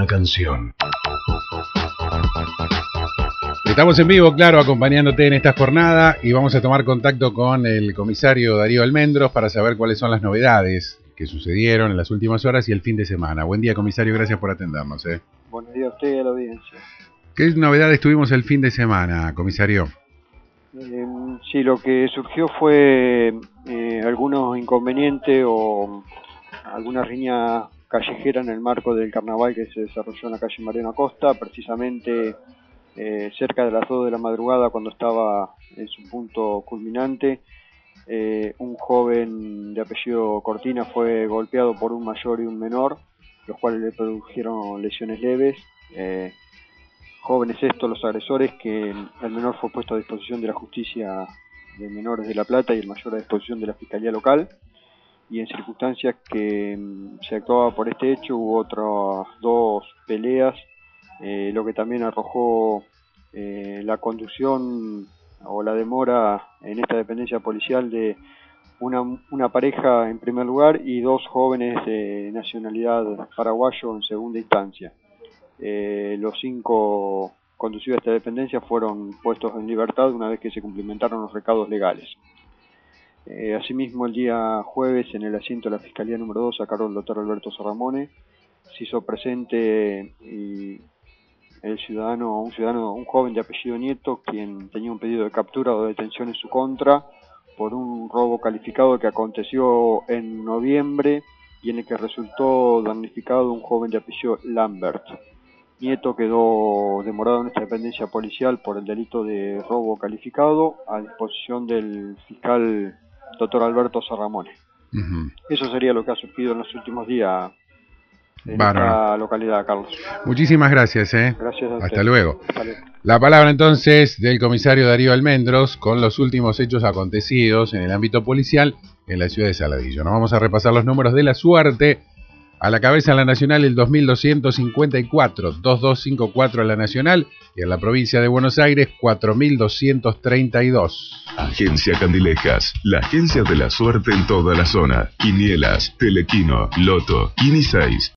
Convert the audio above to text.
una canción. Estamos en vivo, claro, acompañándote en esta jornada y vamos a tomar contacto con el comisario Darío Almendros para saber cuáles son las novedades que sucedieron en las últimas horas y el fin de semana. Buen día, comisario, gracias por atendernos. ¿eh? Buenos días a usted y a la audiencia. ¿Qué novedades tuvimos el fin de semana, comisario? Eh, sí, lo que surgió fue eh, algunos inconvenientes o alguna riña callejera en el marco del carnaval que se desarrolló en la calle Mariano Acosta, precisamente eh, cerca de las 2 de la madrugada cuando estaba en su punto culminante. Eh, un joven de apellido Cortina fue golpeado por un mayor y un menor, los cuales le produjeron lesiones leves. Eh, jóvenes estos los agresores que el menor fue puesto a disposición de la justicia de menores de La Plata y el mayor a disposición de la Fiscalía Local y en circunstancias que mm, se actuaba por este hecho hubo otras dos peleas, eh, lo que también arrojó eh, la conducción o la demora en esta dependencia policial de una, una pareja en primer lugar y dos jóvenes de nacionalidad paraguayo en segunda instancia. Eh, los cinco conducidos a esta dependencia fueron puestos en libertad una vez que se cumplimentaron los recados legales. Eh, asimismo, el día jueves, en el asiento de la Fiscalía número 2, a cargo del doctor Alberto Sarramone, se hizo presente el ciudadano, un ciudadano, un joven de apellido Nieto, quien tenía un pedido de captura o de detención en su contra por un robo calificado que aconteció en noviembre y en el que resultó damnificado un joven de apellido Lambert. Nieto quedó demorado en esta dependencia policial por el delito de robo calificado a disposición del fiscal doctor Alberto Sarramone. Eso sería lo que ha surgido en los últimos días en esta localidad, Carlos. Muchísimas gracias. ¿eh? Gracias a Hasta luego. La palabra entonces del comisario Darío Almendros con los últimos hechos acontecidos en el ámbito policial en la ciudad de Saladillo. Nos vamos a repasar los números de la suerte a la cabeza la Nacional el 2254, 2254 en la Nacional y en la provincia de Buenos Aires 4232. Agencia Candilejas, la agencia de la suerte en toda la zona. Quinielas, Telequino, Loto, Quini 6,